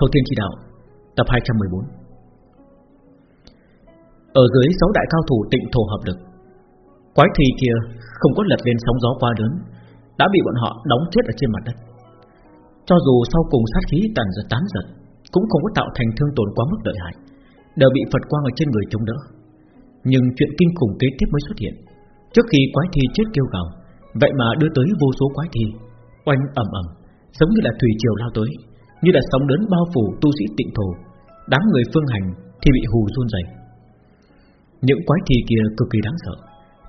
Thâu Thiên Chỉ Đạo, Tập 214 Ở dưới sáu đại cao thủ tịnh thổ hợp lực, Quái thi kia không có lật lên sóng gió quá lớn, Đã bị bọn họ đóng chết ở trên mặt đất. Cho dù sau cùng sát khí tàn giật tán giật, Cũng không có tạo thành thương tổn quá mức lợi hại, Đều bị Phật quang ở trên người chống đỡ. Nhưng chuyện kinh khủng kế tiếp mới xuất hiện. Trước khi quái thi chết kêu gào, Vậy mà đưa tới vô số quái thi, Oanh ẩm ẩm Giống như là thủy triều lao tới. Như là sóng lớn bao phủ tu sĩ tịnh thổ, Đám người phương hành thì bị hù run rẩy. Những quái thi kia cực kỳ đáng sợ,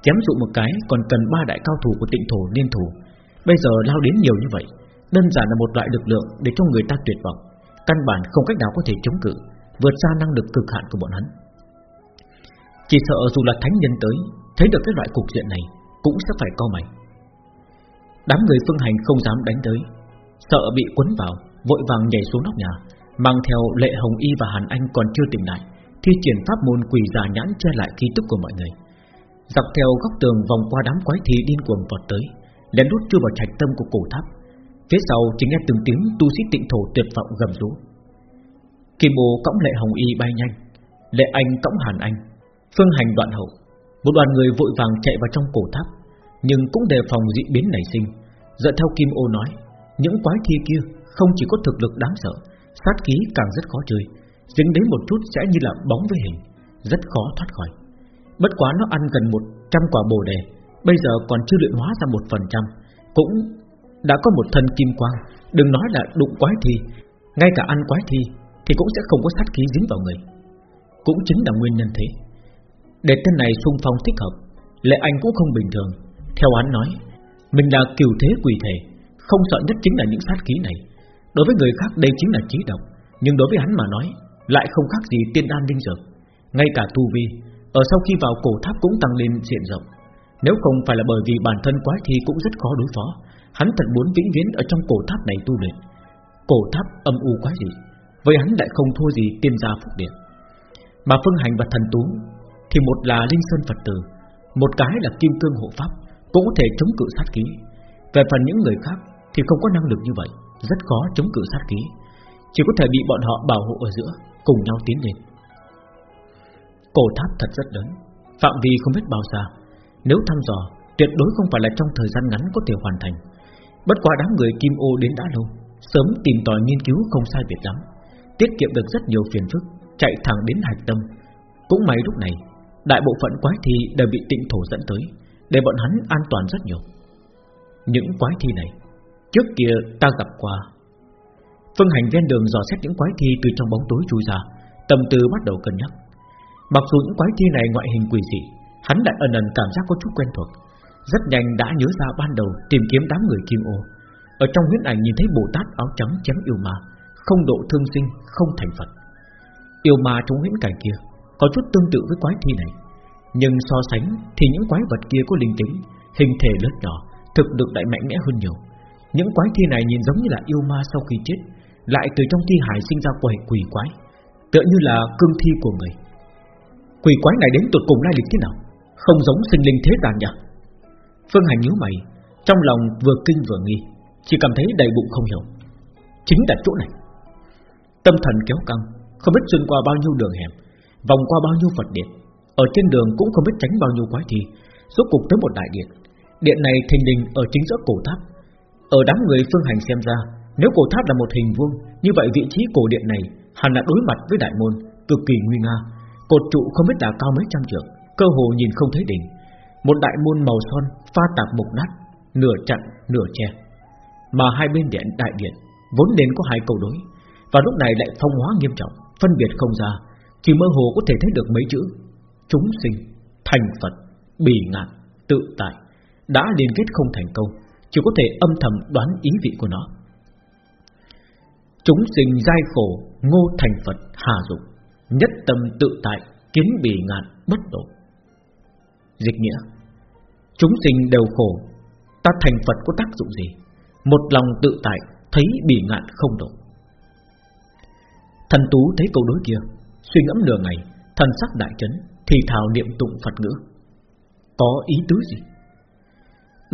Chém dụ một cái còn cần ba đại cao thủ của tịnh thổ liên thủ. Bây giờ lao đến nhiều như vậy, Đơn giản là một loại lực lượng để cho người ta tuyệt vọng, Căn bản không cách nào có thể chống cự, Vượt xa năng lực cực hạn của bọn hắn. Chỉ sợ dù là thánh nhân tới, Thấy được cái loại cục diện này, Cũng sẽ phải co mày. Đám người phương hành không dám đánh tới, Sợ bị quấn vào. Vội vàng nhảy xuống nóc nhà, Mang theo lệ hồng y và hàn anh còn chưa tỉnh lại, Thi triển pháp môn quỷ già nhãn che lại khí tức của mọi người. Dọc theo góc tường vòng qua đám quái thì điên cuồng vọt tới, Lén lút chui vào trạch tâm của cổ tháp. Phía sau chỉ nghe từng tiếng tu sĩ tịnh thổ tuyệt vọng gầm rú. Kim bồ cõng lệ hồng y bay nhanh, Lệ anh cõng hàn anh, Phương hành đoạn hậu. Một đoàn người vội vàng chạy vào trong cổ tháp, Nhưng cũng đề phòng dị biến nảy sinh. Dựa theo Kim ô nói, Những quái thi kia không chỉ có thực lực đáng sợ, Sát khí càng rất khó chơi. Dính đến một chút sẽ như là bóng với hình, Rất khó thoát khỏi. Bất quá nó ăn gần 100 quả bồ đề, Bây giờ còn chưa luyện hóa ra một phần trăm. Cũng đã có một thân kim quang, Đừng nói là đụng quái thi, Ngay cả ăn quái thi Thì cũng sẽ không có sát khí dính vào người. Cũng chính là nguyên nhân thế. Để tên này xung phong thích hợp Lệ anh cũng không bình thường. Theo án nói, Mình là kiều thế quỷ thể, Không sợ nhất chính là những sát khí này. Đối với người khác đây chính là trí độc Nhưng đối với hắn mà nói, Lại không khác gì tiên đan linh dược. Ngay cả tu vi, Ở sau khi vào cổ tháp cũng tăng lên diện rộng. Nếu không phải là bởi vì bản thân quái thi cũng rất khó đối phó, Hắn thật muốn vĩnh viễn ở trong cổ tháp này tu luyện. Cổ tháp âm u quái gì Với hắn lại không thua gì tiên gia phúc điện. Mà phương hành và thần tú, Thì một là linh sơn Phật tử, Một cái là kim cương hộ pháp, Cũng có thể chống cự sát khí. Về phần những người khác thì không có năng lực như vậy. Rất khó chống cự sát khí. Chỉ có thể bị bọn họ bảo hộ ở giữa, Cùng nhau tiến lên. Cổ tháp thật rất lớn, Phạm vi không biết bao xa. Nếu thăm dò, tuyệt đối không phải là trong thời gian ngắn có thể hoàn thành. Bất quá đám người kim ô đến đã lâu, Sớm tìm tòi nghiên cứu không sai biệt lắm. Tiết kiệm được rất nhiều phiền phức, Chạy thẳng đến hạch tâm. Cũng may lúc này, Đại bộ phận quái thi đều bị tịnh thổ dẫn tới, Để bọn hắn an toàn rất nhiều. Những quái thi này Trước kia ta gặp qua. Phương hành ven đường dò xét những quái thi Từ trong bóng tối chui ra, Tâm tư bắt đầu cân nhắc. Mặc dù những quái thi này ngoại hình quỷ dị, Hắn lại ẩn ẩn cảm giác có chút quen thuộc. Rất nhanh đã nhớ ra ban đầu Tìm kiếm đám người kim ô. Ở trong huyết ảnh nhìn thấy Bồ Tát áo trắng chém yêu ma, Không độ thương sinh, Không thành Phật. Yêu ma trong huyễn cảnh kia Có chút tương tự với quái thi này, Nhưng so sánh thì những quái vật kia có linh tính, Hình thể lớn nhỏ, Thực lực đại mạnh mẽ hơn nhiều những quái thi này nhìn giống như là yêu ma sau khi chết, Lại từ trong thi hải sinh ra quầy quỷ quái, Tựa như là cương thi của người. Quỷ quái này đến tuột cùng lai lịch thế nào? Không giống sinh linh thế gian nhỉ? Phương Hành nhíu mày, Trong lòng vừa kinh vừa nghi, Chỉ cảm thấy đầy bụng không hiểu. Chính là chỗ này. Tâm thần kéo căng, Không biết xuyên qua bao nhiêu đường hẻm, Vòng qua bao nhiêu Phật điện, Ở trên đường cũng không biết tránh bao nhiêu quái thi Suốt cục tới một đại điện. Điện này thình lình ở chính giữa cổ tháp ở đám người phương hành xem ra Nếu cổ tháp là một hình vuông Như vậy vị trí cổ điện này hẳn là đối mặt với đại môn Cực kỳ nguy nga. Cột trụ không biết là cao mấy trăm trượng Cơ hồ nhìn không thấy đỉnh. Một đại môn màu son pha tạp mục nát Nửa chặn nửa che. Mà hai bên điện đại điện Vốn nên có hai câu đối Và lúc này lại phong hóa nghiêm trọng Phân biệt không ra Chỉ mơ hồ có thể thấy được mấy chữ. Chúng sinh, thành Phật, bỉ ngạn, tự tại Đã liên kết không thành công chỉ có thể âm thầm đoán ý vị của nó. Chúng sinh giai khổ, Ngô thành Phật, hà dụng Nhất tâm tự tại, Kiến bì ngạn, bất độ. Dịch nghĩa, Chúng sinh đều khổ, Ta thành Phật có tác dụng gì? Một lòng tự tại, Thấy bì ngạn không độ. Thần Tú thấy câu đối kia, Suy ngẫm nửa ngày, Thần sắc đại chấn, Thì thào niệm tụng Phật ngữ. Có ý tứ gì?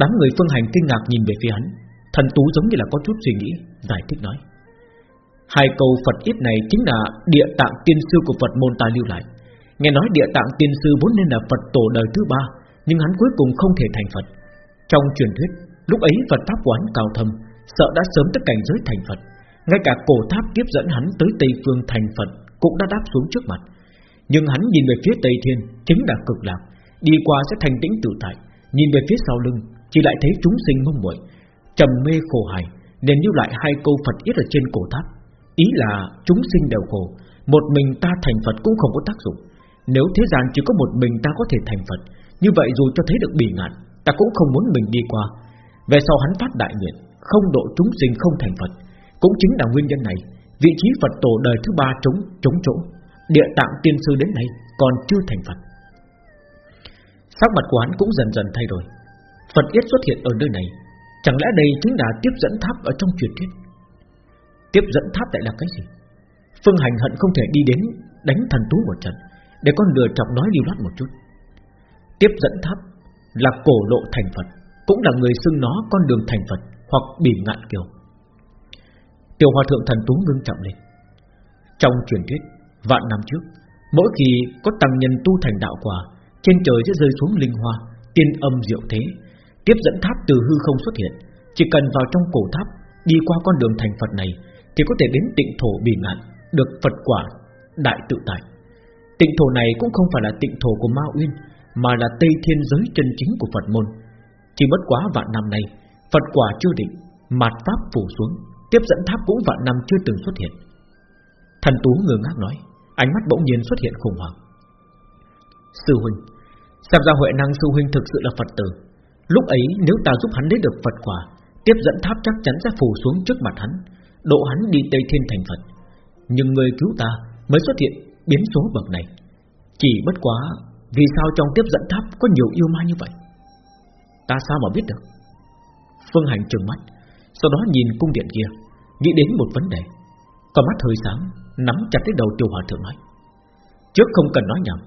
Đám người phương hành kinh ngạc nhìn về phía hắn. Thần Tú giống như là có chút suy nghĩ, Giải thích nói. Hai câu Phật ít này chính là địa tạng tiên sư của Phật môn ta lưu lại. Nghe nói địa tạng tiên sư vốn nên là Phật tổ đời thứ ba, Nhưng hắn cuối cùng không thể thành Phật. Trong truyền thuyết, Lúc ấy Phật Pháp quán cao thâm, Sợ đã sớm tới cảnh giới thành Phật. Ngay cả cổ tháp tiếp dẫn hắn tới Tây Phương thành Phật Cũng đã đáp xuống trước mặt. Nhưng hắn nhìn về phía Tây Thiên, Chính là cực lạc, Đi qua sẽ thành tĩnh tự tại. Nhìn về phía sau lưng chỉ lại thấy chúng sinh mông muội trầm mê khổ hài, Nên lưu lại hai câu Phật ít ở trên cổ tháp. Ý là chúng sinh đều khổ, Một mình ta thành Phật cũng không có tác dụng. Nếu thế gian chỉ có một mình ta có thể thành Phật, Như vậy dù cho thấy được bỉ ngạn, Ta cũng không muốn mình đi qua. Về sau hắn phát đại nguyện, Không độ chúng sinh không thành Phật, Cũng chính là nguyên nhân này. Vị trí Phật tổ đời thứ ba trống trống chỗ, Địa tạng tiên sư đến nay còn chưa thành Phật. Sắc mặt của hắn cũng dần dần thay đổi. Phật yết xuất hiện ở nơi này, Chẳng lẽ đây chính là tiếp dẫn tháp ở trong truyền thuyết? Tiếp dẫn tháp lại là cái gì? Phương Hành hận không thể đi đến, Đánh thần tú một trận, Để con lừa chọc nói lưu loát một chút. Tiếp dẫn tháp là cổ lộ thành Phật, Cũng là người xưng nó con đường thành Phật Hoặc bị ngạn kiều. Tiểu hòa thượng thần tú ngưng trọng lên. Trong truyền thuyết, Vạn năm trước, Mỗi khi có tăng nhân tu thành đạo quả, Trên trời sẽ rơi xuống linh hoa, Tiên âm diệu thế Tiếp dẫn tháp từ hư không xuất hiện. Chỉ cần vào trong cổ tháp, Đi qua con đường thành Phật này, Thì có thể đến tịnh thổ bì ngạn, Được Phật quả, đại tự tại. Tịnh thổ này cũng không phải là tịnh thổ của Ma Uyên, Mà là Tây Thiên giới chân chính của Phật môn. Chỉ bất quá vạn năm nay, Phật quả chưa định, Mạt Pháp phủ xuống, Tiếp dẫn tháp cũng vạn năm chưa từng xuất hiện. Thần Tú ngơ ngác nói, Ánh mắt bỗng nhiên xuất hiện khủng hoảng. Sư huynh, Xem ra Huệ năng sư huynh thực sự là Phật tử Lúc ấy, nếu ta giúp hắn lấy được Phật quả, Tiếp dẫn tháp chắc chắn sẽ phủ xuống trước mặt hắn, Độ hắn đi Tây Thiên thành Phật. Nhưng người cứu ta mới xuất hiện biến số bậc này. Chỉ bất quá, Vì sao trong tiếp dẫn tháp có nhiều yêu ma như vậy? Ta sao mà biết được? Phương Hành trừng mắt, Sau đó nhìn cung điện kia, Nghĩ đến một vấn đề. Còn mắt hơi sáng, Nắm chặt cái đầu tiêu hòa thượng nói, Trước không cần nói nhầm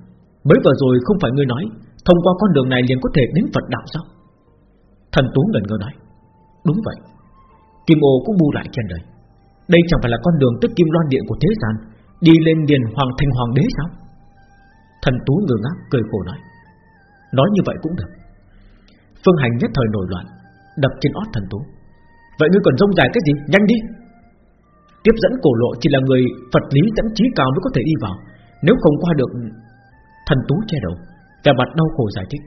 Mới vừa rồi không phải ngươi nói, Thông qua con đường này liền có thể đến Phật đạo sao? Thần Tú ngẩn ngơ nói, Đúng vậy, Kim ô cũng bu lại trên đời. Đây chẳng phải là con đường tức kim loan điện của thế gian, Đi lên điền hoàng thành hoàng đế sao? Thần Tú ngơ ngác cười khổ nói Nói như vậy cũng được. Phương Hành nhất thời nổi loạn, Đập trên ót thần Tú. Vậy ngươi còn rông dài cái gì? Nhanh đi. Tiếp dẫn cổ lộ chỉ là người Phật lý dẫn trí cao mới có thể đi vào. Nếu không qua được, Thần Tú che đầu, Vẻ mặt đau khổ giải thích.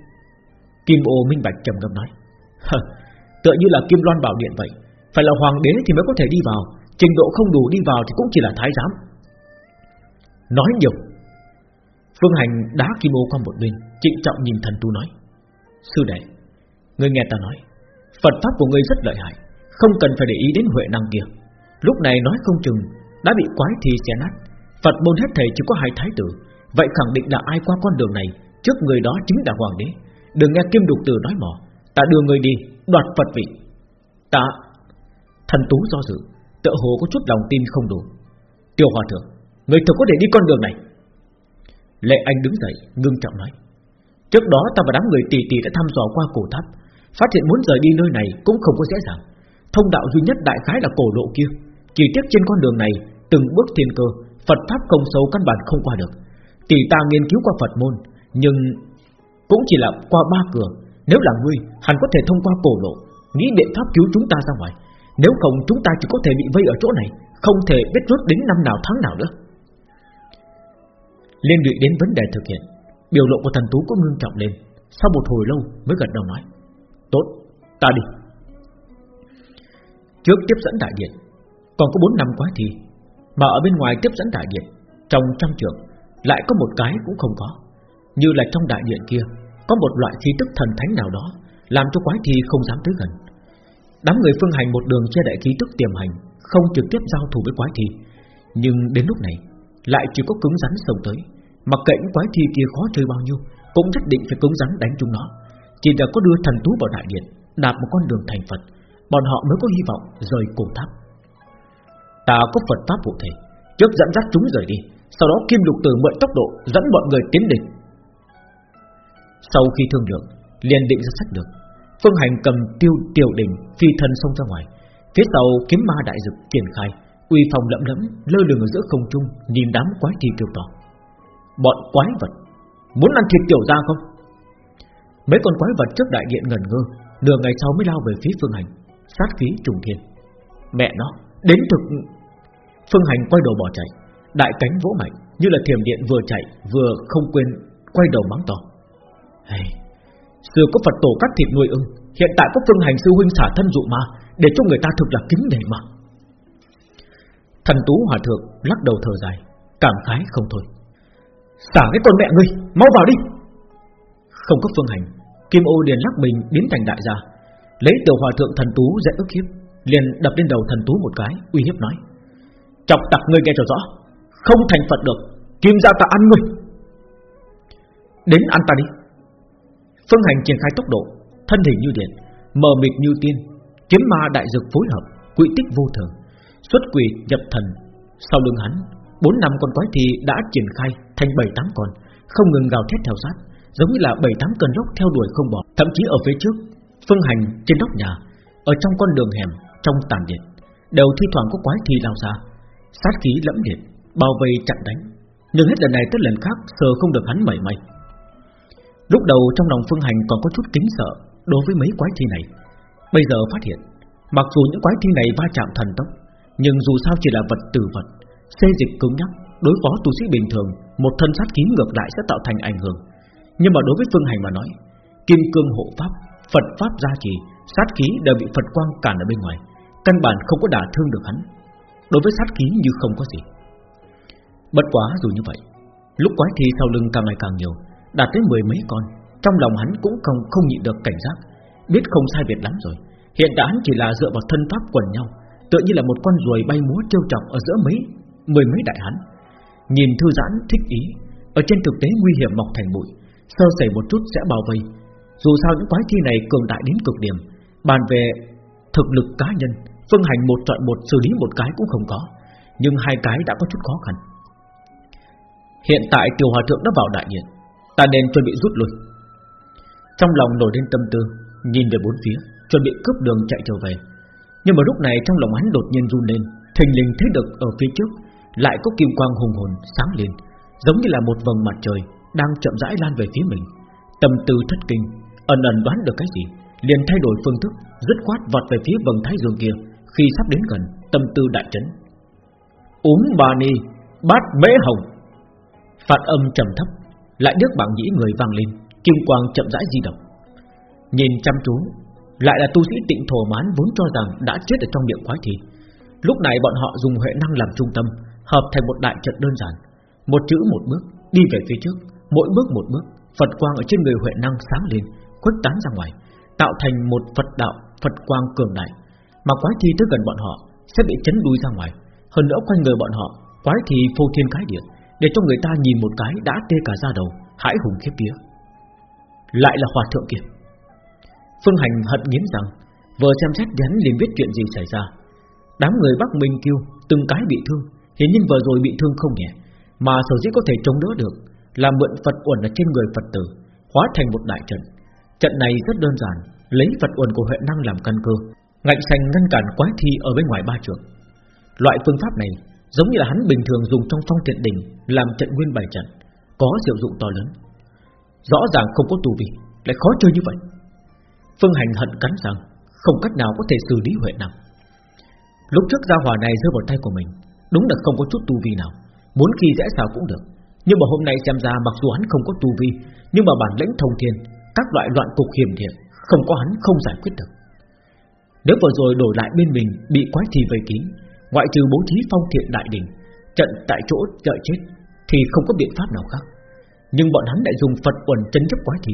Kim ô minh bạch trầm ngâm nói Tựa như là Kim Loan Bảo Điện vậy. Phải là hoàng đế thì mới có thể đi vào. Trình độ không đủ đi vào thì cũng chỉ là thái giám. Nói nhiều. Phương Hành đá Kim Ô qua một bên, Trịnh trọng nhìn thần tu nói. Sư đệ, người nghe ta nói, Phật pháp của ngươi rất lợi hại, Không cần phải để ý đến huệ năng kia. Lúc này nói không chừng, Đã bị quái thì xé nát. Phật môn hết thầy chỉ có hai thái tử. Vậy khẳng định là ai qua con đường này, Trước người đó chính là hoàng đế. Đừng nghe Kim Đục từ nói mò. Ta đưa người đi, Đoạt Phật vị. Ta, Thần Tú do dự, Tựa hồ có chút lòng tin không đủ. Tiêu Hòa Thượng Người thực có thể đi con đường này. Lệ Anh đứng dậy, ngưng trọng nói. Trước đó ta và đám người tỷ tỷ đã thăm dò qua cổ tháp. Phát hiện muốn rời đi nơi này Cũng không có dễ dàng. Thông đạo duy nhất đại khái là cổ lộ kia. Chỉ tiếc trên con đường này, Từng bước thiên cơ, Phật pháp không sâu căn bản không qua được. Tỷ ta nghiên cứu qua Phật môn, Nhưng cũng chỉ là qua ba cửa nếu là ngươi Hắn có thể thông qua cổ lộ Nghĩ biện pháp cứu chúng ta ra ngoài. Nếu không chúng ta chỉ có thể bị vây ở chỗ này Không thể biết rút đến năm nào tháng nào nữa. Liên lụy đến vấn đề thực hiện. Biểu lộ của thần tú có ngưng trọng lên. Sau một hồi lâu mới gật đầu nói Tốt, ta đi. Trước tiếp dẫn đại điện Còn có 4 năm quá thì Mà ở bên ngoài tiếp dẫn đại điện Trong trăm trường Lại có một cái cũng không có. Như là trong đại điện kia có một loại khí tức thần thánh nào đó, Làm cho quái thi không dám tới gần. Đám người phương hành một đường che đậy khí tức tiềm hành, Không trực tiếp giao thủ với quái thi. Nhưng đến lúc này, Lại chỉ có cứng rắn sông tới. Mặc kệ quái thi kia khó chơi bao nhiêu, Cũng nhất định phải cứng rắn đánh chúng nó. Chỉ đã có đưa thần tú vào đại điện Đạp một con đường thành Phật, Bọn họ mới có hy vọng rời cổ tháp. Ta có Phật pháp cụ thể, Trước dẫn dắt chúng rời đi, Sau đó kim lục tử mượn tốc độ Dẫn bọn người tiến địch sau khi thương lượng liền định ra sách được Phương Hành cầm tiêu tiểu đỉnh Phi thân xông ra ngoài Phía sau kiếm ma đại dực triển khai Uy phong lẫm lẫm lơ lửng ở giữa không trung, nhìn đám quái thi kêu to. Bọn quái vật, muốn ăn thịt tiểu gia không? Mấy con quái vật trước đại điện ngần ngơ, nửa ngày sau mới lao về phía Phương Hành, sát khí trùng thiên. Mẹ nó, đến thực Phương Hành quay đầu bỏ chạy Đại cánh vỗ mạnh Như là thiểm điện vừa chạy vừa không quên Quay đầu mắng to hey, Xưa có Phật tổ cắt thịt nuôi ưng Hiện tại có Phương Hành sư huynh xả thân dụ ma Để cho người ta thực là kính nể mà. Thần Tú Hòa Thượng lắc đầu thở dài Cảm khái không thôi. Xả cái con mẹ ngươi Mau vào đi. Không có Phương Hành Kim ô liền lắc mình biến thành đại gia. Lấy tiểu hòa thượng thần tú dễ ức hiếp liền đập lên đầu thần tú một cái uy hiếp nói. Chọc tặc ngươi nghe cho rõ không thành phật được kim ra ta ăn ngươi. Đến ăn ta đi phương hành triển khai tốc độ, thân hình như điện, mờ mịt như tiên, kiếm ma đại dược phối hợp quỹ tích vô thường. Xuất quỷ nhập thần, sau lưng hắn, bốn năm con quái thì đã triển khai thành bảy tám con, không ngừng gào thét theo sát, giống như là bảy tám cơn lốc theo đuổi không bỏ. Thậm chí ở phía trước, phương hành trên nóc nhà, ở trong con đường hẻm, trong tàn điện, đều thi thoảng có quái thi lao ra, sát khí lẫm liệt, bao vây chặn đánh. Nhưng hết lần này tới lần khác sờ không được hắn mảy may lúc đầu trong lòng phương hành còn có chút kính sợ đối với mấy quái thi này. Bây giờ phát hiện mặc dù những quái thi này va chạm thần tốc nhưng dù sao chỉ là vật từ vật xê dịch cứng nhắc đối phó tu sĩ bình thường một thân sát khí ngược lại sẽ tạo thành ảnh hưởng. Nhưng mà đối với phương hành mà nói kim cương hộ pháp phật pháp gia trì sát khí đều bị phật quang cản ở bên ngoài căn bản không có đả thương được hắn. Đối với sát khí như không có gì. Bất quá dù như vậy, lúc quái thi sau lưng càng ngày càng nhiều, đạt tới mười mấy con, trong lòng hắn cũng không không nhịn được cảnh giác, biết không sai biệt lắm rồi. Hiện tại hắn chỉ là dựa vào thân pháp quần nhau, tựa như là một con ruồi bay múa trêu chọc ở giữa mấy mười mấy đại hắn. Nhìn thư giãn thích ý, ở trên thực tế nguy hiểm mọc thành bụi, sơ sẩy một chút sẽ bao vây. Dù sao những quái thi này cường đại đến cực điểm, bàn về thực lực cá nhân Phương Hành một chọn một xử lý một cái cũng không có Nhưng hai cái đã có chút khó khăn Hiện tại tiểu hòa thượng đã vào đại điện Ta nên chuẩn bị rút lui. Trong lòng nổi lên tâm tư, Nhìn về bốn phía, Chuẩn bị cướp đường chạy trở về. Nhưng mà lúc này trong lòng hắn đột nhiên run lên, Thình lình thấy được ở phía trước, Lại có kim quang hùng hồn sáng lên, Giống như là một vầng mặt trời Đang chậm rãi lan về phía mình. Tâm tư thất kinh, Ẩn ẩn đoán được cái gì, liền thay đổi phương thức, dứt khoát vọt về phía vầng thái dương kia. Khi sắp đến gần, Tâm tư đại chấn. Uống bà ni, Bát mễ hồng. Phạt âm trầm thấp. Lại đứt bảng nhĩ người vang lên, Kim quang chậm rãi di động. Nhìn chăm chú, Lại là tu sĩ tịnh thổ mán vốn cho rằng đã chết ở trong miệng quái thi. Lúc này bọn họ dùng huệ năng làm trung tâm, Hợp thành một đại trận đơn giản. Một chữ một bước, Đi về phía trước. Mỗi bước một bước, Phật quang ở trên người huệ năng sáng lên, Khuếch tán ra ngoài, Tạo thành một Phật đạo, Phật quang cường đại. Mà quái thi tới gần bọn họ, Sẽ bị chấn đuôi ra ngoài. Hơn nữa quanh người bọn họ, Quái thi phô thiên cái địa. Để cho người ta nhìn một cái đã tê cả da đầu, Hãi hùng khiếp vía. Lại là hòa thượng kia. Phương Hành hận nghiến rằng, Vừa xem xét hắn liền biết chuyện gì xảy ra. Đám người Bắc Minh kêu, Từng cái bị thương, Hiển nhiên vừa rồi bị thương không nhẹ, Mà sở dĩ có thể chống đỡ được Là mượn Phật uẩn ở trên người Phật tử, Hóa thành một đại trận. Trận này rất đơn giản, Lấy Phật uẩn của huệ năng làm căn cơ, Ngạnh sanh ngăn cản quái thi ở bên ngoài ba trường Loại phương pháp này Giống như là hắn bình thường dùng trong phong thiện đình, Làm trận nguyên bài trận, Có diệu dụng to lớn. Rõ ràng không có tù vi Lại khó chơi như vậy. Phương hành hận cắn rằng Không cách nào có thể xử lý huệ năng Lúc trước gia hỏa này rơi vào tay của mình, Đúng là không có chút tu vi nào, Muốn khi dễ sao cũng được. Nhưng mà hôm nay xem ra mặc dù hắn không có tu vi, Nhưng mà bản lĩnh thông thiên, Các loại loạn cục hiểm thiện Không có hắn không giải quyết được. Nếu vừa rồi đổi lại bên mình Bị quái thì vây kín Ngoại trừ bố trí phong thiện đại đỉnh Trận tại chỗ đợi chết, Thì không có biện pháp nào khác. Nhưng bọn hắn lại dùng Phật quần chấn chấp quái thì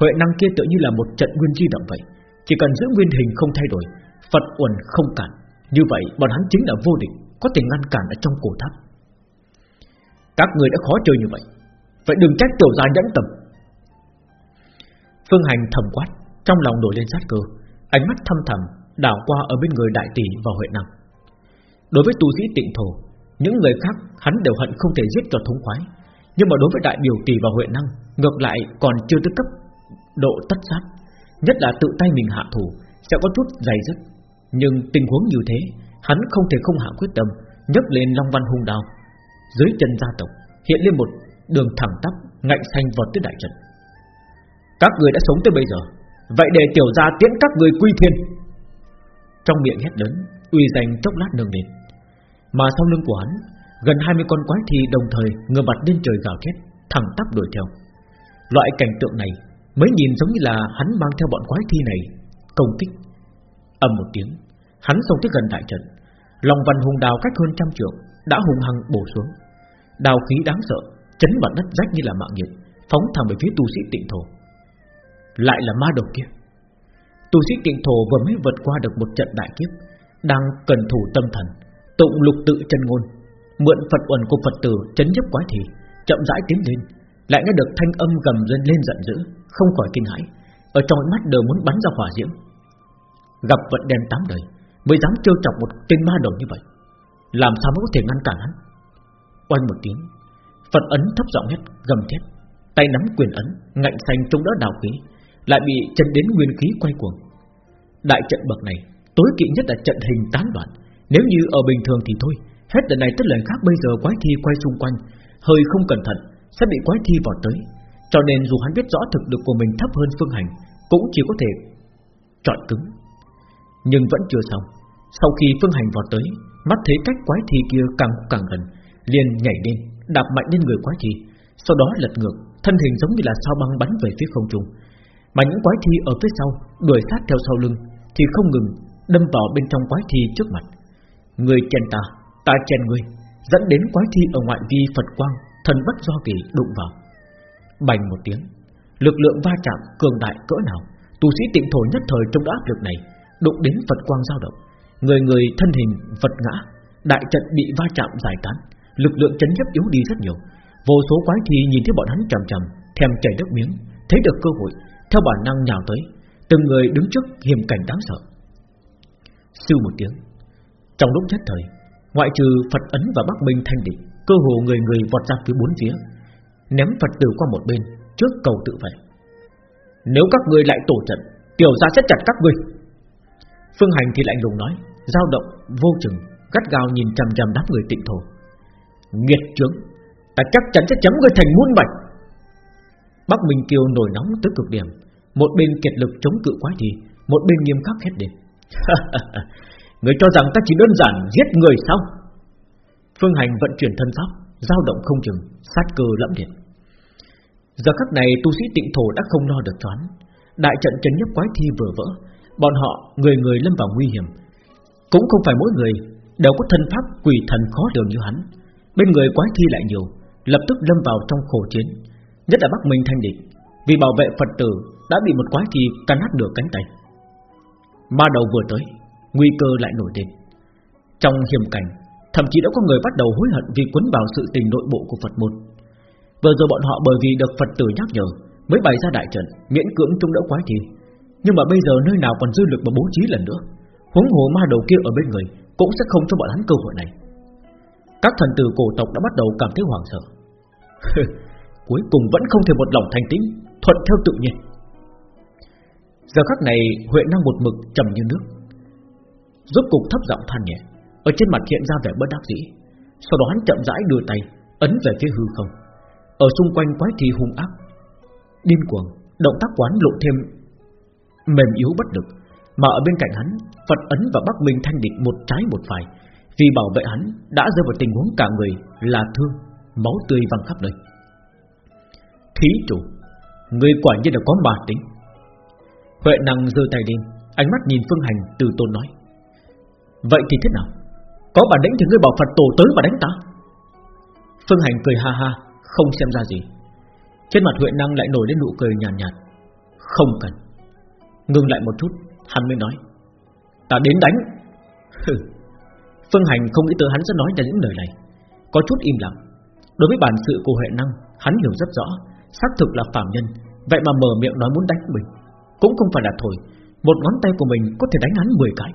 Huệ năng kia tự như là một trận nguyên di động vậy. Chỉ cần giữ nguyên hình không thay đổi, Phật quần không cản. Như vậy, bọn hắn chính là vô địch, Có thể ngăn cản ở trong cổ tháp. Các người đã khó chơi như vậy. Vậy đừng trách tiểu gia nhẫn tầm Phương Hành thầm quát, Trong lòng nổi lên sát cơ. Ánh mắt thâm thẳm đảo qua ở bên người đại tỷ và Huệ Năng. Đối với tu sĩ tịnh thổ, những người khác hắn đều hận không thể giết cho thống khoái, nhưng mà đối với đại biểu tỷ và Huệ Năng, ngược lại còn chưa tới cấp độ tất sát, nhất là tự tay mình hạ thủ sẽ có chút dày dứt. Nhưng tình huống như thế, hắn không thể không hạ quyết tâm, nhấc lên long văn hung đao, dưới chân gia tộc hiện lên một đường thẳng tắp ngạnh xanh vọt tới đại trận. Các người đã sống tới bây giờ, vậy để tiểu gia tiễn các người quy thiên. Trong miệng hét lớn, uy danh chốc lát nương lên. Mà sau lưng của hắn, gần 20 con quái thi đồng thời ngửa mặt lên trời gào thét, thẳng tắp đuổi theo. Loại cảnh tượng này mới nhìn giống như là hắn mang theo bọn quái thi này công kích. ầm một tiếng, hắn xông tới gần đại trận, lòng văn hùng đào cách hơn trăm trượng đã hùng hăng bổ xuống, đào khí đáng sợ chấn mặt đất rách như là mạng nhiệt phóng thẳng về phía tu sĩ tịnh thổ. Lại là ma đầu kia. Tu sĩ tịnh thổ vừa mới vượt qua được một trận đại kiếp, đang cần thủ tâm thần, tụng lục tự chân ngôn, mượn Phật uẩn của Phật tử chấn nhấp quái thị, chậm rãi tiến lên, lại nghe được thanh âm gầm lên lên giận dữ, không khỏi kinh hãi, ở trong mắt đều muốn bắn ra hỏa diễm. Gặp vận đen tám đời, mới dám trêu chọc một tên ma đầu như vậy, làm sao mới có thể ngăn cản hắn? Oanh một tiếng, Phật ấn thấp giọng hét gầm thét, tay nắm quyền ấn, ngạnh xanh chống đỡ đào khí, lại bị chân đến nguyên khí quay cuồng. Đại trận bậc này, tối kỵ nhất là trận hình tán loạn. Nếu như ở bình thường thì thôi, hết lần này tất lần khác bây giờ quái thi quay xung quanh, hơi không cẩn thận sẽ bị quái thi vọt tới. Cho nên dù hắn biết rõ thực lực của mình thấp hơn Phương Hành, cũng chỉ có thể chọn cứng. Nhưng vẫn chưa xong. Sau khi Phương Hành vọt tới, mắt thấy cách quái thi kia càng càng gần, liền nhảy lên, đạp mạnh lên người quái thi, sau đó lật ngược, thân hình giống như là sao băng bắn về phía không trung. Mà những quái thi ở phía sau đuổi sát theo sau lưng thì không ngừng đâm vào bên trong quái thi trước mặt. Người chen ta, ta chen người, dẫn đến quái thi ở ngoại vi Phật quang, thần bất do kỳ đụng vào. Bành một tiếng, lực lượng va chạm cường đại cỡ nào, tu sĩ tịnh thổ nhất thời trong áp lực này, đụng đến Phật quang dao động, người người thân hình vật ngã, đại trận bị va chạm giải tán, lực lượng chấn nhấp yếu đi rất nhiều. Vô số quái thi nhìn thấy bọn hắn chầm chầm, thèm chảy nước miếng, thấy được cơ hội, theo bản năng nhào tới, từng người đứng trước hiểm cảnh đáng sợ. Sư một tiếng, trong lúc nhất thời, ngoại trừ Phật ấn và Bắc Minh thanh định, cơ hồ người người vọt ra phía bốn phía, ném Phật tử qua một bên, trước cầu tự vệ. Nếu các ngươi lại tổ trận, tiểu gia sẽ chặt các ngươi Phương Hành thì lạnh lùng nói, dao động vô chừng, gắt gao nhìn chằm chằm đám người tịnh thổ. Nghiệt trướng, ta chắc chắn sẽ chấm ngươi thành muôn mạch. Bắc Minh Kiều nổi nóng tới cực điểm, một bên kiệt lực chống cự quái thì, một bên nghiêm khắc hết lên. người cho rằng ta chỉ đơn giản giết người sao? Phương Hành vận chuyển thân pháp, dao động không chừng, sát cơ lẫm liệt. Giờ khắc này tu sĩ tịnh thổ đã không lo được choán, đại trận chấn nhấp quái thi vừa vỡ, bọn họ người người lâm vào nguy hiểm. Cũng không phải mỗi người đều có thân pháp quỷ thần khó điều như hắn, bên người quái thi lại nhiều, lập tức lâm vào trong khổ chiến. Nhất là Bắc Minh Thanh Địch, vì bảo vệ Phật tử đã bị một quái thi cắn nát được cánh tay. Ma đầu vừa tới, nguy cơ lại nổi lên. Trong hiểm cảnh, thậm chí đã có người bắt đầu hối hận vì quấn vào sự tình nội bộ của Phật môn. Vừa rồi bọn họ bởi vì được Phật tử nhắc nhở mới bày ra đại trận, miễn cưỡng chống đỡ quái thi. Nhưng mà bây giờ nơi nào còn dư lực mà bố trí lần nữa, huống hồ ma đầu kia ở bên người cũng sẽ không cho bọn hắn cơ hội này. Các thần tử cổ tộc đã bắt đầu cảm thấy hoảng sợ. Cuối cùng vẫn không thể một lòng thành tĩnh, thuận theo tự nhiên. Giờ khắc này Huệ năng một mực trầm như nước Rốt cục thấp giọng than nhẹ Ở trên mặt hiện ra vẻ bất đắc dĩ. Sau đó hắn chậm rãi đưa tay Ấn về phía hư không. Ở xung quanh quái thi hung ác Điên cuồng, động tác quán lộ thêm Mềm yếu bất lực Mà ở bên cạnh hắn Phật ấn và Bắc Minh thanh địch một trái một phải Vì bảo vệ hắn đã rơi vào tình huống cả người Là thương, máu tươi văng khắp nơi. Thí chủ Người quả nhiên là có bà tính. Huệ năng giơ tay lên Ánh mắt nhìn Phương Hành từ tôn nói. Vậy thì thế nào? Có bản lĩnh thì ngươi bảo Phật tổ tới mà đánh ta. Phương Hành cười ha ha Không xem ra gì. Trên mặt Huệ năng lại nổi lên nụ cười nhàn nhạt, nhạt Không cần. Ngừng lại một chút Hắn mới nói Ta đến đánh. Phương Hành không nghĩ tới hắn sẽ nói ra những lời này Có chút im lặng. Đối với bản sự của Huệ năng Hắn hiểu rất rõ xác thực là phạm nhân Vậy mà mở miệng nói muốn đánh mình Cũng không phải là thổi. Một ngón tay của mình có thể đánh hắn 10 cái.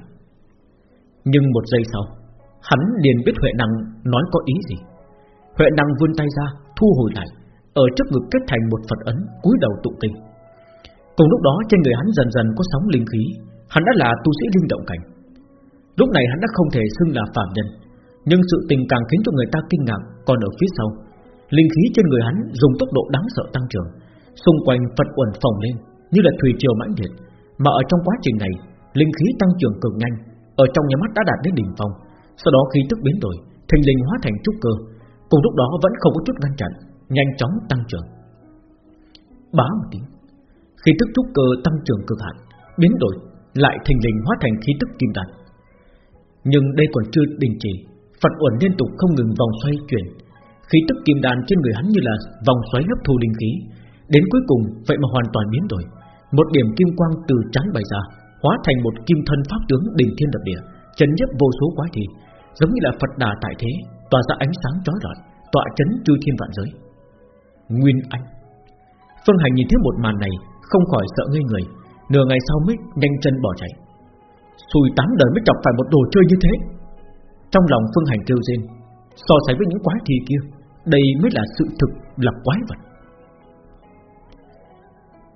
Nhưng một giây sau, Hắn liền biết Huệ Năng nói có ý gì. Huệ Năng vươn tay ra, Thu hồi lại, Ở trước ngực kết thành một Phật ấn cúi đầu tụng kinh. Cùng lúc đó, trên người hắn dần dần có sóng linh khí. Hắn đã là tu sĩ linh động cảnh. Lúc này hắn đã không thể xưng là phạm nhân, Nhưng sự tình càng khiến cho người ta kinh ngạc. Còn ở phía sau, Linh khí trên người hắn dùng tốc độ đáng sợ tăng trưởng. Xung quanh Phật uẩn phồng lên, Như là thủy triều mãnh liệt. Mà ở trong quá trình này, Linh khí tăng trưởng cực nhanh. Ở trong nhà mắt đã đạt đến đỉnh phong. Sau đó khí tức biến đổi, thình linh hóa thành trúc cơ. Cùng lúc đó vẫn không có chút ngăn chặn, Nhanh chóng tăng trưởng. Bá một tiếng Khí tức trúc cơ tăng trưởng cực hạn, Biến đổi lại thình linh hóa thành khí tức kim đan. Nhưng đây còn chưa đình chỉ, Phật uẩn liên tục không ngừng vòng xoay chuyển. Khí tức kim đan trên người hắn như là vòng xoáy hấp thu linh khí. Đến cuối cùng, vậy mà hoàn toàn biến đổi. Một điểm kim quang từ trắng bày ra Hóa thành một kim thân pháp tướng đỉnh thiên đập địa, Chấn nhiếp vô số quái thi, Giống như là Phật đà tại thế, Tỏa ra ánh sáng chói lọi Tọa chấn chư thiên vạn giới. Nguyên Anh. Phương Hành nhìn thấy một màn này, Không khỏi sợ ngây người, Nửa ngày sau mới nhanh chân bỏ chạy. Xui tám đời mới chọc phải một đồ chơi như thế. Trong lòng Phương Hành kêu rên, So sánh với những quái thi kia, Đây mới là sự thực là quái vật.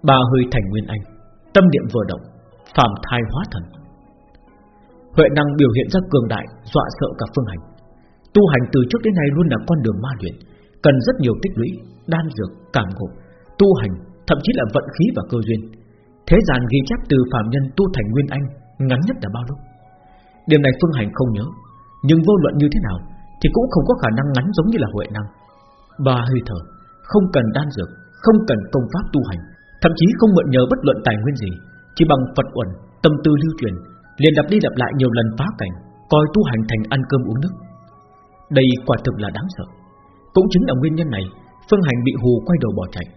Ba hơi thành Nguyên Anh, Tâm niệm vừa động Phạm thai hóa thần. Huệ năng biểu hiện ra cường đại Dọa sợ cả phương hành. Tu hành từ trước đến nay luôn là con đường ma luyện Cần rất nhiều tích lũy Đan dược, cảm ngộ. Tu hành, thậm chí là vận khí và cơ duyên. Thế gian ghi chép từ phạm nhân tu thành Nguyên Anh Ngắn nhất là bao lâu? Điểm này phương hành không nhớ Nhưng vô luận như thế nào Thì cũng không có khả năng ngắn giống như là Huệ năng. Ba hơi thở Không cần đan dược Không cần công pháp tu hành Thậm chí không mượn nhờ bất luận tài nguyên gì. Chỉ bằng Phật uẩn, tâm tư lưu truyền liền lặp đi lặp lại nhiều lần phá cảnh Coi tu hành thành ăn cơm uống nước. Đây quả thực là đáng sợ. Cũng chính là nguyên nhân này Phương Hành bị hù quay đầu bỏ chạy.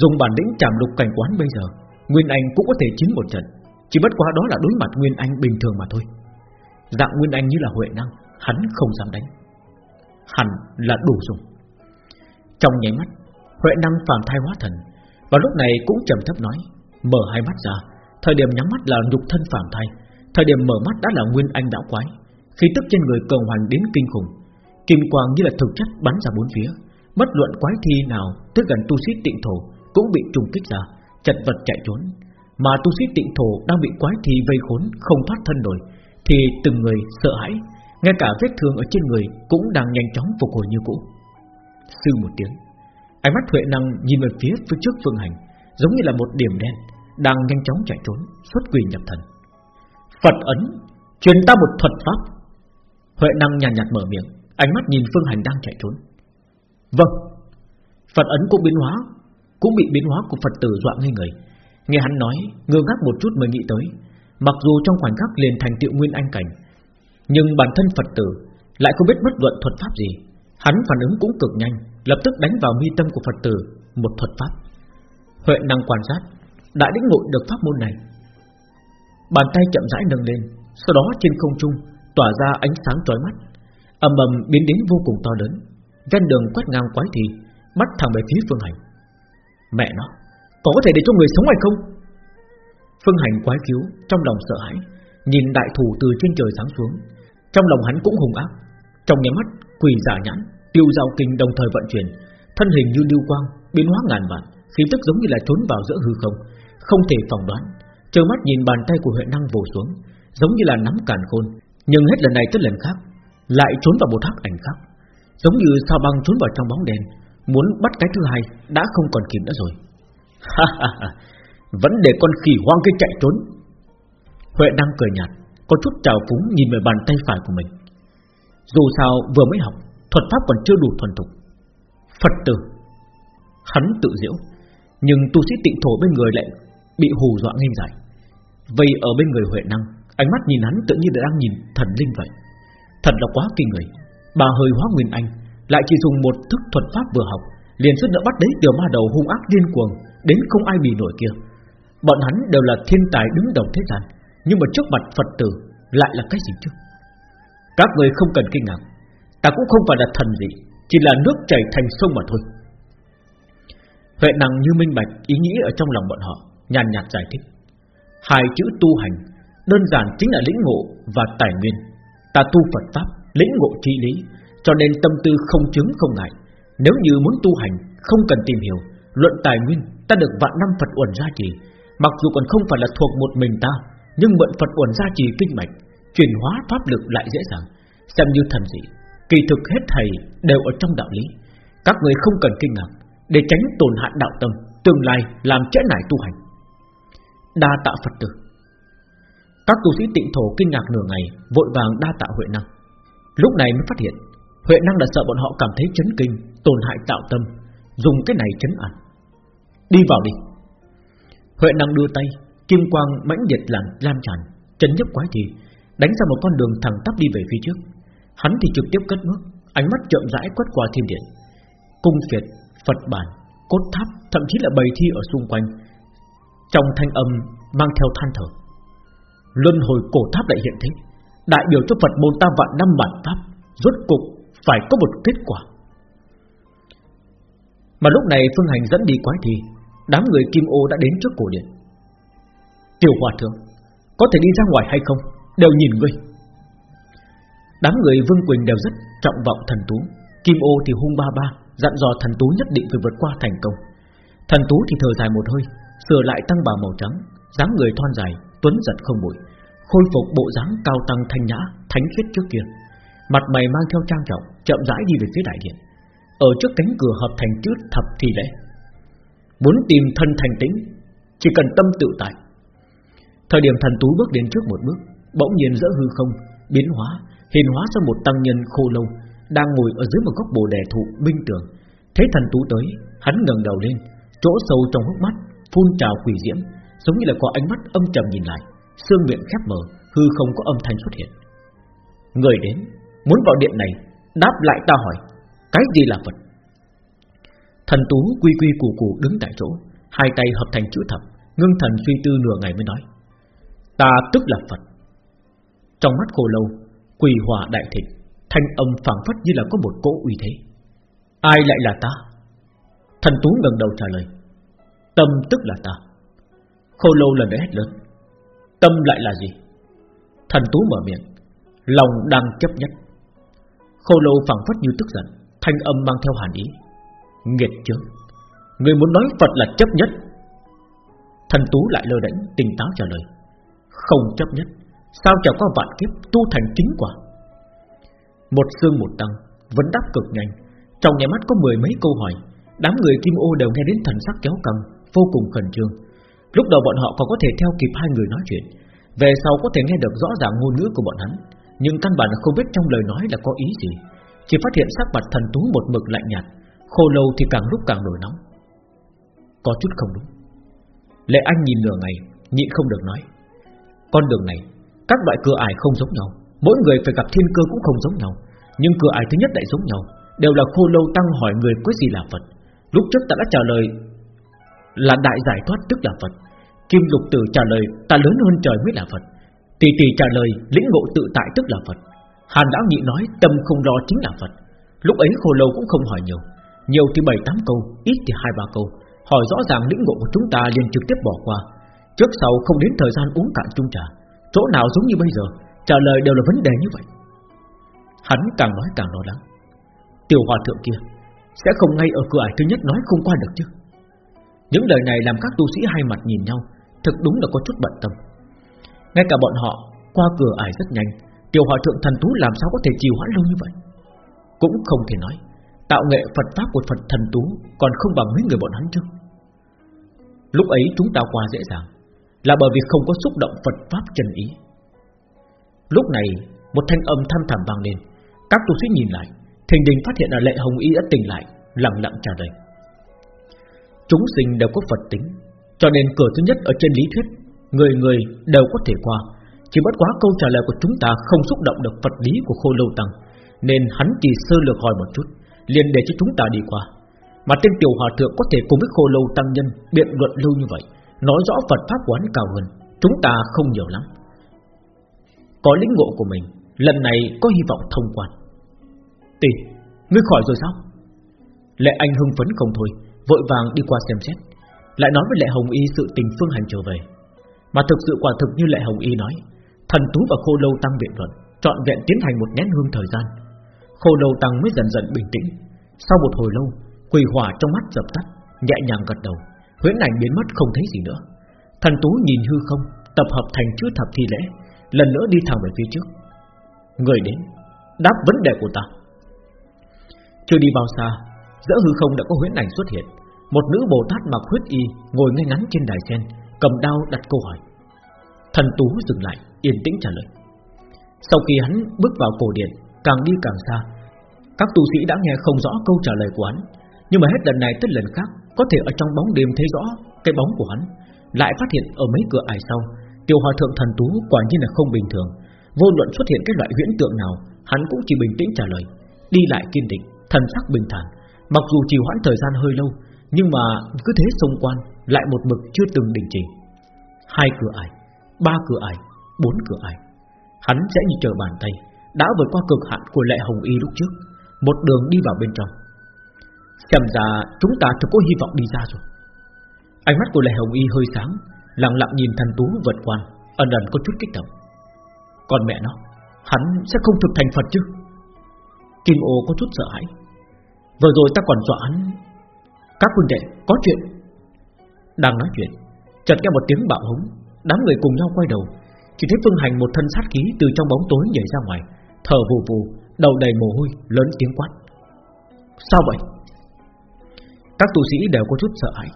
Dùng bản lĩnh chạm lục cảnh quán bây giờ Nguyên Anh cũng có thể chiến một trận Chỉ bất quá đó là đối mặt Nguyên Anh bình thường mà thôi. Dạng Nguyên Anh như là Huệ Năng Hắn không dám đánh. Hắn là đủ dùng. Trong nháy mắt Huệ Năng phàm thai hóa thần Và lúc này cũng trầm thấp nói Mở hai mắt ra. Thời điểm nhắm mắt là nhục thân phàm thai. Thời điểm mở mắt đã là Nguyên Anh đạo quái. Khí tức trên người cường hoành đến kinh khủng. Kim quang như là thực chất bắn ra bốn phía. Bất luận quái thi nào Tới gần tu sĩ tịnh thổ Cũng bị trùng kích ra, chật vật chạy trốn. Mà tu sĩ tịnh thổ đang bị quái thi vây khốn Không thoát thân nổi Thì từng người sợ hãi, Ngay cả vết thương ở trên người Cũng đang nhanh chóng phục hồi như cũ. Sư một tiếng, Ánh mắt Huệ Năng nhìn về phía phía trước phương hành. Giống như là một điểm đen Đang nhanh chóng chạy trốn Xuất quỷ nhập thần. Phật ấn Truyền ta một thuật pháp. Huệ Năng nhàn nhạt, nhạt mở miệng Ánh mắt nhìn phương hành đang chạy trốn. Vâng Phật ấn cũng biến hóa Cũng bị biến hóa của Phật tử dọa ngây người. Nghe hắn nói ngơ ngác một chút mới nghĩ tới Mặc dù trong khoảnh khắc liền thành tựu nguyên anh cảnh Nhưng bản thân Phật tử Lại không biết bất luận thuật pháp gì. Hắn phản ứng cũng cực nhanh Lập tức đánh vào mi tâm của Phật tử Một thuật pháp. Huệ năng quan sát, Đã lĩnh ngộ được pháp môn này. Bàn tay chậm rãi nâng lên, Sau đó trên không trung Tỏa ra ánh sáng chói mắt, ầm ầm biến đến vô cùng to lớn. Ven đường quét ngang quái thì mắt thẳng về phía Phương Hành. Mẹ nó, Có thể để cho người sống hay không? Phương Hành quái cứu Trong lòng sợ hãi, Nhìn đại thủ từ trên trời sáng xuống. Trong lòng hắn cũng hùng ác, Trong nhà mắt quỳ giả nhãn, Tiêu giao kinh đồng thời vận chuyển, Thân hình như lưu quang, biến hóa ngàn vạn khí tức giống như là trốn vào giữa hư không Không thể phỏng đoán. Trơ mắt nhìn bàn tay của Huệ năng vồ xuống, Giống như là nắm càn khôn. Nhưng hết lần này tới lần khác, Lại trốn vào một hắc ảnh khác. Giống như sao băng trốn vào trong bóng đèn Muốn bắt cái thứ hai Đã không còn kịp nữa rồi. Vẫn để con khỉ hoang kia chạy trốn. Huệ Năng cười nhạt, Có chút trào phúng nhìn về bàn tay phải của mình. Dù sao vừa mới học, Thuật pháp còn chưa đủ thuần thục. Phật tử, Hắn tự diễu. Nhưng tu sĩ tịnh thổ bên người lại Bị hù dọa ngây giải. Vậy ở bên người Huệ Năng, Ánh mắt nhìn hắn tự nhiên đang nhìn thần linh vậy. Thật là quá kinh người. Bà hơi hóa nguyên anh Lại chỉ dùng một thức thuật pháp vừa học, Liền suốt nữa bắt đấy tiểu ma đầu hung ác điên cuồng, Đến không ai bị nổi kia. Bọn hắn đều là thiên tài đứng đầu thế gian, Nhưng mà trước mặt Phật tử Lại là cái gì chứ? Các người không cần kinh ngạc, Ta cũng không phải là thần gì Chỉ là nước chảy thành sông mà thôi. Vệ năng như minh bạch Ý nghĩ ở trong lòng bọn họ, Nhàn nhạt giải thích. Hai chữ tu hành Đơn giản chính là lĩnh ngộ và tài nguyên. Ta tu Phật Pháp, Lĩnh ngộ trí lý, Cho nên tâm tư không chứng không ngại. Nếu như muốn tu hành, Không cần tìm hiểu, Luận tài nguyên, Ta được vạn năm Phật uẩn gia trì. Mặc dù còn không phải là thuộc một mình ta, Nhưng mượn Phật uẩn gia trì kinh mạch, Chuyển hóa pháp lực lại dễ dàng. Xem như thần dị, Kỳ thực hết thầy đều ở trong đạo lý. Các người không cần kinh ngạc để tránh tổn hại đạo tâm Tương lai làm trễ nải tu hành. Đa tạ Phật tử. Các tu sĩ tịnh thổ kinh ngạc nửa ngày Vội vàng đa tạ Huệ Năng. Lúc này mới phát hiện Huệ Năng đã sợ bọn họ cảm thấy chấn kinh Tổn hại tạo tâm Dùng cái này chấn an. Đi vào đi. Huệ Năng đưa tay Kim quang mãnh liệt lan lan tràn Chân nhấp quái thì Đánh ra một con đường thẳng tắp đi về phía trước. Hắn thì trực tiếp cất bước Ánh mắt chậm rãi quét qua thiên điện. Cung phiệt, Phật bản, cốt tháp Thậm chí là bầy thi ở xung quanh. Trong thanh âm mang theo than thở. Luân hồi cổ tháp lại hiện thế. Đại biểu cho Phật môn ta vạn năm bản pháp Rốt cục phải có một kết quả. Mà lúc này Phương Hành dẫn đi quái thi Đám người Kim Ô đã đến trước cổ điện. Tiểu Hòa Thượng Có thể đi ra ngoài hay không? Đều nhìn ngươi. Đám người Vương Quỳnh đều rất trọng vọng thần tú. Kim Ô thì hung ba ba. Dặn dò thần tú nhất định phải vượt qua thành công. Thần tú thì thở dài một hơi Sửa lại tăng bào màu trắng dáng người thon dài, tuấn giật không bụi Khôi phục bộ dáng cao tăng thanh nhã Thánh khiết trước kia. Mặt mày mang theo trang trọng Chậm rãi đi về phía đại điện. Ở trước cánh cửa hợp thành chữ thập thì lễ. Muốn tìm thân thành tĩnh Chỉ cần tâm tự tại. Thời điểm thần tú bước đến trước một bước Bỗng nhiên dỡ hư không Biến hóa Hiện hóa ra một tăng nhân khô lâu đang ngồi ở dưới một góc bồ đề thụ binh tường. Thấy thần tú tới, Hắn ngẩng đầu lên, Chỗ sâu trong hốc mắt, Phun trào quỷ diễm, Giống như là có ánh mắt âm trầm nhìn lại. Xương miệng khép mở, Hư không có âm thanh xuất hiện. Người đến, Muốn vào điện này, Đáp lại ta hỏi, Cái gì là Phật? Thần tú quy quy củ củ đứng tại chỗ, Hai tay hợp thành chữ thập, Ngưng thần suy tư nửa ngày mới nói, Ta tức là Phật. Trong mắt khổ lâu, Quỳ hòa đại thịnh. Thanh âm phảng phất như là có một cỗ uy thế. Ai lại là ta? Thần tú ngẩng đầu trả lời. Tâm tức là ta. Khô lâu lần nữa hét lớn. Tâm lại là gì? Thần tú mở miệng. Lòng đang chấp nhất. Khô lâu phảng phất như tức giận. Thanh âm mang theo hàn ý. Nghiệt chướng. Người muốn nói Phật là chấp nhất. Thần tú lại lơ đễnh, tỉnh táo trả lời. Không chấp nhất. Sao chẳng có vạn kiếp tu thành chính quả? Một xương một tăng, Vẫn đáp cực nhanh. Trong nhà mắt có mười mấy câu hỏi, Đám người kim ô đều nghe đến thần sắc kéo căng, Vô cùng khẩn trương. Lúc đầu bọn họ còn có thể theo kịp hai người nói chuyện, Về sau có thể nghe được rõ ràng ngôn ngữ của bọn hắn, Nhưng căn bản không biết trong lời nói là có ý gì. Chỉ phát hiện sắc mặt thần tú một mực lạnh nhạt, Khô lâu thì càng lúc càng nổi nóng. Có chút không đúng. Lệ Anh nhìn nửa ngày, Nhịn không được nói, Con đường này, Các loại cửa ải không giống nhau. Mỗi người phải gặp thiên cơ cũng không giống nhau, Nhưng cửa ải thứ nhất lại giống nhau, Đều là khô lâu tăng hỏi người có gì là Phật. Lúc trước ta đã trả lời Là đại giải thoát tức là Phật, Kim lục tử trả lời ta lớn hơn trời mới là Phật Tỷ tỷ trả lời lĩnh ngộ tự tại tức là Phật, Hàn lão nhị nói tâm không lo chính là Phật. Lúc ấy khô lâu cũng không hỏi nhiều nhiều thì bảy tám câu, Ít thì hai ba câu, Hỏi rõ ràng lĩnh ngộ của chúng ta liền trực tiếp bỏ qua. Trước sau không đến thời gian uống cạn chung trà, Chỗ nào giống như bây giờ? Trả lời đều là vấn đề như vậy. Hắn càng nói càng lo lắng. Tiểu hòa thượng kia Sẽ không ngay ở cửa ải thứ nhất nói không qua được chứ? Những lời này làm các tu sĩ hai mặt nhìn nhau, Thực đúng là có chút bận tâm. Ngay cả bọn họ qua cửa ải rất nhanh, Tiểu hòa thượng thần tú làm sao có thể trì hoãn lâu như vậy? Cũng không thể nói, Tạo nghệ Phật Pháp của Phật thần tú Còn không bằng mấy người bọn hắn chứ? Lúc ấy chúng ta qua dễ dàng, Là bởi vì không có xúc động Phật Pháp chân ý. Lúc này, Một thanh âm thăm thẳm vang lên. Các tu sĩ nhìn lại, Thình đình phát hiện là lệ hồng y đã tỉnh lại, Lặng lặng trả lời. Chúng sinh đều có Phật tính, Cho nên cửa thứ nhất ở trên lý thuyết, Người người đều có thể qua. Chỉ bất quá câu trả lời của chúng ta Không xúc động được Phật lý của khô lâu tăng, Nên hắn chỉ sơ lược hỏi một chút, liền để cho chúng ta đi qua. Mà tên tiểu hòa thượng có thể cùng với khô lâu tăng nhân Biện luận lâu như vậy, Nói rõ Phật Pháp quán cao hơn, Chúng ta không nhiều lắm. Có lĩnh ngộ của mình Lần này có hy vọng thông quan. Tỷ, ngươi khỏi rồi sao? Lệ Anh hưng phấn không thôi Vội vàng đi qua xem xét. Lại nói với Lệ Hồng Y sự tình phương hành trở về. Mà thực sự quả thực như Lệ Hồng Y nói Thần Tú và Khô Lâu tăng biện luận Chọn vẹn tiến hành một nén hương thời gian. Khô lâu tăng mới dần dần bình tĩnh. Sau một hồi lâu Quỳ hỏa trong mắt dập tắt Nhẹ nhàng gật đầu. Huyễn ảnh biến mất không thấy gì nữa. Thần tú nhìn hư không Tập hợp thành chữ thập thi lễ. Lần nữa đi thẳng về phía trước. Người đến, Đáp vấn đề của ta. Chưa đi bao xa, Giữa hư không đã có huyễn ảnh xuất hiện. Một nữ Bồ Tát mặc huyết y Ngồi ngay ngắn trên đài sen, Cầm đao đặt câu hỏi. Thần Tú dừng lại, yên tĩnh trả lời. Sau khi hắn bước vào cổ điện, Càng đi càng xa, Các tu sĩ đã nghe không rõ câu trả lời của hắn. Nhưng mà hết lần này tới lần khác, Có thể ở trong bóng đêm thấy rõ cái bóng của hắn, Lại phát hiện ở mấy cửa ải sau Tiểu hòa thượng thần tú quả nhiên là không bình thường. Vô luận xuất hiện cái loại huyễn tượng nào Hắn cũng chỉ bình tĩnh trả lời Đi lại kiên định, thần sắc bình thản. Mặc dù trì hoãn thời gian hơi lâu Nhưng mà cứ thế xung quan Lại một mực chưa từng đình chỉ. Hai cửa ải, ba cửa ải, bốn cửa ải. Hắn sẽ như chờ bàn tay Đã vượt qua cực hạn của lệ hồng y lúc trước Một đường đi vào bên trong. Xem ra chúng ta thực có hy vọng đi ra rồi. Ánh mắt của lệ hồng y hơi sáng Lặng lặng nhìn thần tú vượt quan Ẩn ẩn có chút kích động. Còn mẹ nó, Hắn sẽ không thực thành Phật chứ? Kim ô có chút sợ hãi. Vừa rồi ta còn dọa hắn. Các huynh đệ, có chuyện. Đang nói chuyện, Chợt nghe một tiếng bạo hống, Đám người cùng nhau quay đầu. Chỉ thấy Phương Hành một thân sát khí từ trong bóng tối nhảy ra ngoài, Thở vù vù, Đầu đầy mồ hôi, lớn tiếng quát. Sao vậy? Các tu sĩ đều có chút sợ hãi,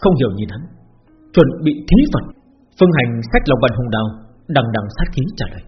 Không hiểu nhìn hắn. Chuẩn bị thí Phật. Phương Hành sách lòng bàn hùng đào Đằng đằng sát khí trả lời.